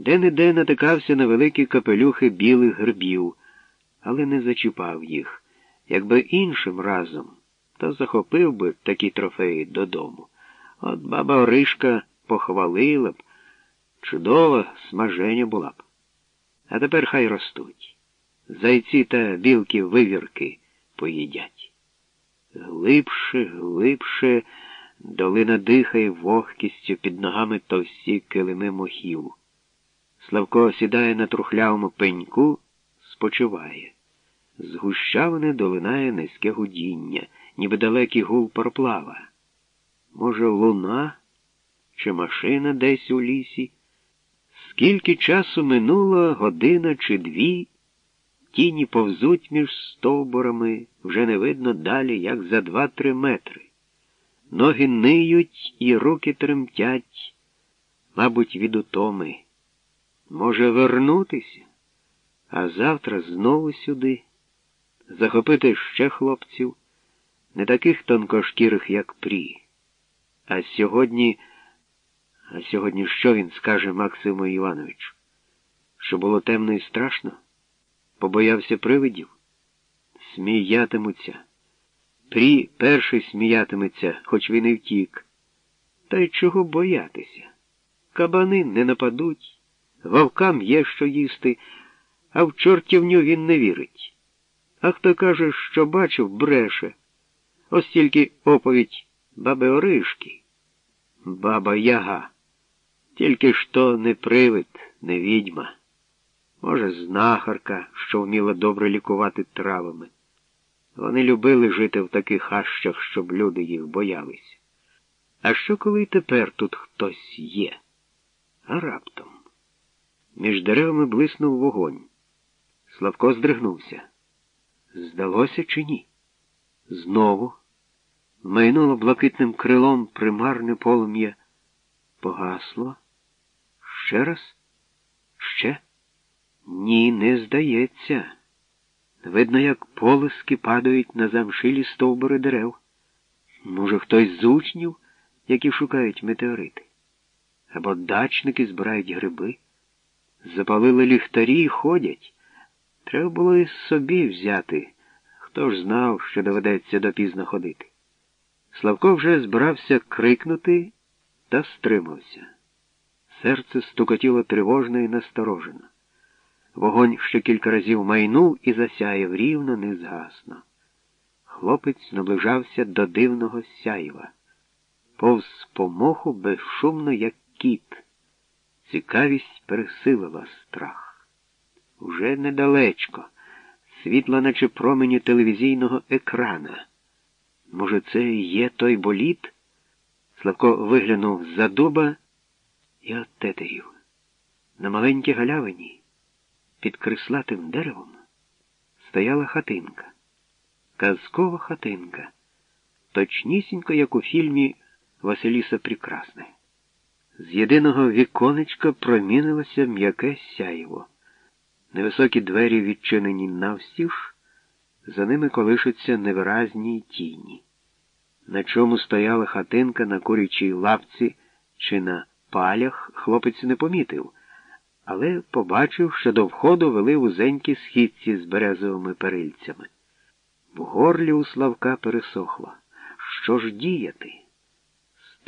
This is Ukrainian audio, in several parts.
Де-не-де натикався на великі капелюхи білих грибів, але не зачіпав їх. Якби іншим разом, то захопив би такі трофеї додому. От баба Оришка похвалила б, чудова смаженя була б. А тепер хай ростуть. Зайці та білки вивірки поїдять. Глибше, глибше долина дихає вогкістю під ногами товсті килими мохів. Славко сідає на трухлявому пеньку, спочиває. З гущавини долинає низьке гудіння, ніби далекий гул пароплава. Може, луна чи машина десь у лісі? Скільки часу минуло, година чи дві, тіні повзуть між стовбурами, вже не видно далі, як за два-три метри. Ноги ниють і руки тремтять, мабуть, від утоми. Може, вернутися, а завтра знову сюди, захопити ще хлопців, не таких тонкошкірих, як прі. А сьогодні, а сьогодні що він скаже Максиму Івановичу? Що було темно і страшно? Побоявся привидів? Сміятимуться. Прі перший сміятиметься, хоч він і втік. Та й чого боятися? Кабани не нападуть, вовкам є що їсти, а в чортівню він не вірить. А хто каже, що бачив, бреше. Ось тільки оповідь баби Оришки. Баба Яга. Тільки то не привид, не відьма. Може, знахарка, що вміла добре лікувати травами. Вони любили жити в таких хащах, щоб люди їх боялися. А що, коли тепер тут хтось є? А раптом. Між деревами блиснув вогонь. Славко здригнувся. Здалося чи ні? Знову майнуло блакитним крилом примарне полум'я. Погасло. Ще раз? Ще? Ні, не здається. Видно, як полиски падають на замшилі стовбури дерев. Може, хтось з учнів, які шукають метеорити. Або дачники збирають гриби. Запалили ліхтарі і ходять. Треба було і собі взяти. Хто ж знав, що доведеться допізно ходити. Славко вже збирався крикнути та стримався. Серце стукотіло тривожно і насторожено. Вогонь ще кілька разів майнув і засяяв рівно, незгасно. Хлопець наближався до дивного сяєва. Повз по моху безшумно, як кіт. Цікавість пересилила страх. Уже недалечко, світло, наче промені телевізійного екрана. Може, це і є той боліт? Славко виглянув за дуба і оттетерів. На маленькій галявині. Під крислатим деревом стояла хатинка, казкова хатинка, точнісінько, як у фільмі Василіса Прекрасне. З єдиного віконечка промінилося м'яке сяєво. Невисокі двері відчинені навстіж, за ними колишуться невиразні тіні. На чому стояла хатинка на курячій лапці чи на палях, хлопець не помітив але побачив, що до входу вели вузенькі східці з березовими перильцями. В горлі у Славка пересохло. Що ж діяти?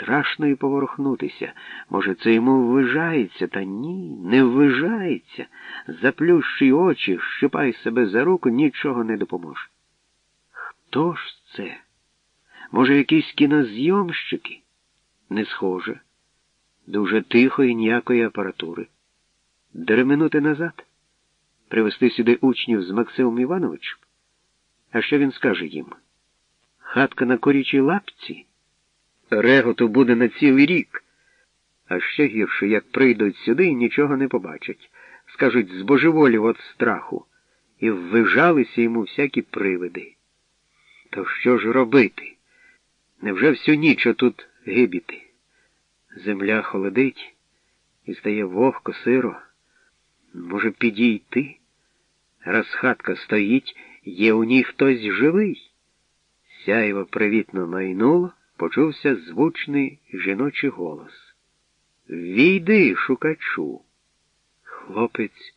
Страшно і поворухнутися. Може, це йому ввижається, та ні, не ввижається. Заплющуй очі, щипай себе за руку, нічого не допоможе. Хто ж це? Може, якісь кінозйомщики? Не схоже. Дуже тихо і ніякої апаратури. Деременути назад, привезти сюди учнів з Максимом Івановичем? А що він скаже їм? Хатка на корічій лапці? Реготу буде на цілий рік. А ще гірше, як прийдуть сюди і нічого не побачать. Скажуть, збожеволів від страху, і ввижалися йому всякі привиди. То що ж робити? Невже всю ніч отут гибіти? Земля холодить і стає вогко сиро. Може, підійти? Раз хатка стоїть, є у ній хтось живий. Сяєво привітно майнуло, почувся звучний жіночий голос. Війди, шукачу. хлопець